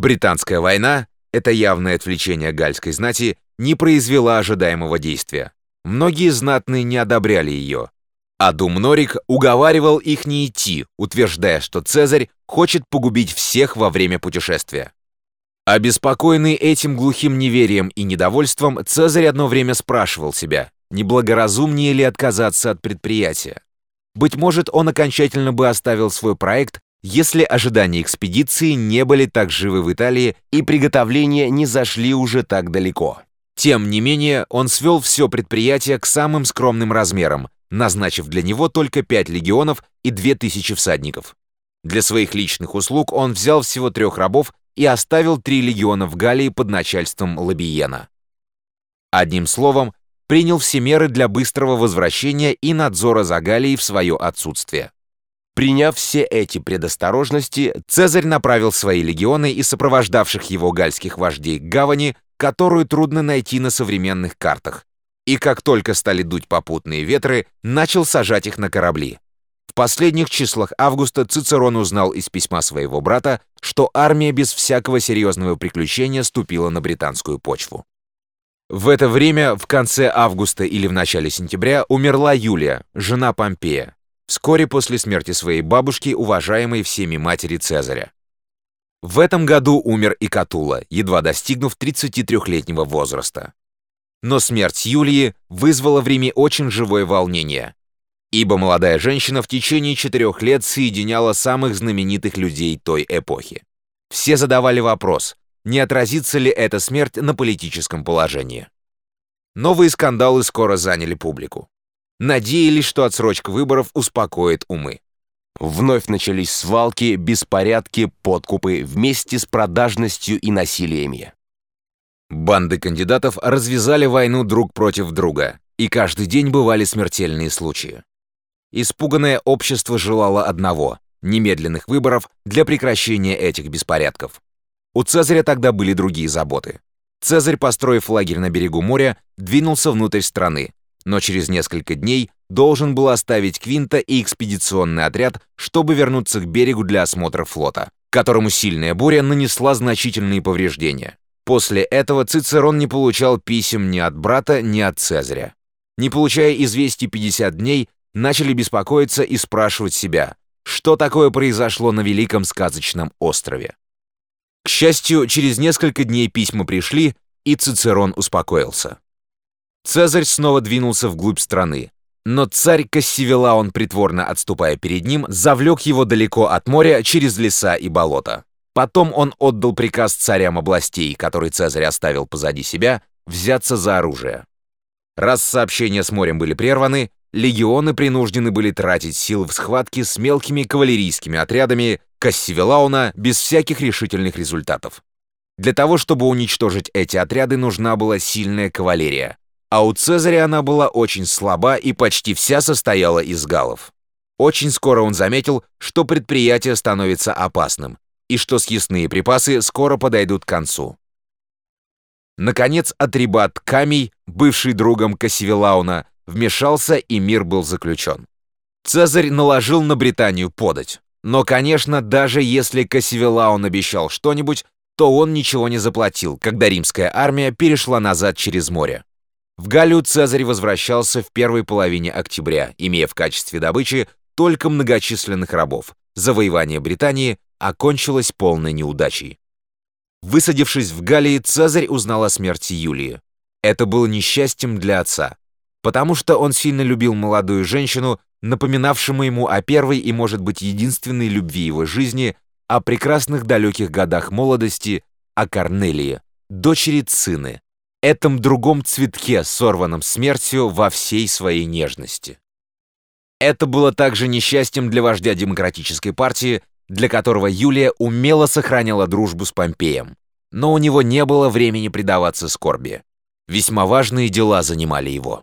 Британская война, это явное отвлечение гальской знати, не произвела ожидаемого действия. Многие знатные не одобряли ее. А Думнорик уговаривал их не идти, утверждая, что Цезарь хочет погубить всех во время путешествия. Обеспокоенный этим глухим неверием и недовольством, Цезарь одно время спрашивал себя, не благоразумнее ли отказаться от предприятия. Быть может, он окончательно бы оставил свой проект, если ожидания экспедиции не были так живы в Италии и приготовления не зашли уже так далеко. Тем не менее, он свел все предприятие к самым скромным размерам, назначив для него только 5 легионов и 2000 всадников. Для своих личных услуг он взял всего трех рабов и оставил три легиона в Галлии под начальством Лабиена. Одним словом, принял все меры для быстрого возвращения и надзора за Галлией в свое отсутствие. Приняв все эти предосторожности, Цезарь направил свои легионы и сопровождавших его гальских вождей к гавани, которую трудно найти на современных картах. И как только стали дуть попутные ветры, начал сажать их на корабли. В последних числах августа Цицерон узнал из письма своего брата, что армия без всякого серьезного приключения ступила на британскую почву. В это время, в конце августа или в начале сентября, умерла Юлия, жена Помпея, вскоре после смерти своей бабушки, уважаемой всеми матери Цезаря. В этом году умер и Катула, едва достигнув 33-летнего возраста. Но смерть Юлии вызвала в Риме очень живое волнение, ибо молодая женщина в течение четырех лет соединяла самых знаменитых людей той эпохи. Все задавали вопрос, не отразится ли эта смерть на политическом положении. Новые скандалы скоро заняли публику. Надеялись, что отсрочка выборов успокоит умы. Вновь начались свалки, беспорядки, подкупы вместе с продажностью и насилиями. Банды кандидатов развязали войну друг против друга, и каждый день бывали смертельные случаи. Испуганное общество желало одного – немедленных выборов для прекращения этих беспорядков. У Цезаря тогда были другие заботы. Цезарь, построив лагерь на берегу моря, двинулся внутрь страны, но через несколько дней должен был оставить Квинта и экспедиционный отряд, чтобы вернуться к берегу для осмотра флота, которому сильная буря нанесла значительные повреждения. После этого Цицерон не получал писем ни от брата, ни от Цезаря. Не получая известий 50 дней, начали беспокоиться и спрашивать себя, что такое произошло на великом сказочном острове. К счастью, через несколько дней письма пришли, и Цицерон успокоился. Цезарь снова двинулся вглубь страны, но царь Кассивелаон, притворно отступая перед ним, завлек его далеко от моря через леса и болота. Потом он отдал приказ царям областей, который Цезарь оставил позади себя, взяться за оружие. Раз сообщения с морем были прерваны, легионы принуждены были тратить силы в схватке с мелкими кавалерийскими отрядами Кассивелауна без всяких решительных результатов. Для того, чтобы уничтожить эти отряды, нужна была сильная кавалерия, а у Цезаря она была очень слаба и почти вся состояла из галлов. Очень скоро он заметил, что предприятие становится опасным, и что съестные припасы скоро подойдут к концу. Наконец, Атрибат Камий, бывший другом Кассивелауна, вмешался, и мир был заключен. Цезарь наложил на Британию подать. Но, конечно, даже если Кассивелаун обещал что-нибудь, то он ничего не заплатил, когда римская армия перешла назад через море. В Галлию Цезарь возвращался в первой половине октября, имея в качестве добычи только многочисленных рабов. Завоевание Британии окончилось полной неудачей. Высадившись в Галлии, Цезарь узнал о смерти Юлии. Это было несчастьем для отца, потому что он сильно любил молодую женщину, напоминавшему ему о первой и, может быть, единственной любви его жизни, о прекрасных далеких годах молодости, о Корнелии, дочери Цины, этом другом цветке, сорванном смертью во всей своей нежности. Это было также несчастьем для вождя демократической партии, для которого Юлия умело сохраняла дружбу с Помпеем. Но у него не было времени предаваться скорби. Весьма важные дела занимали его.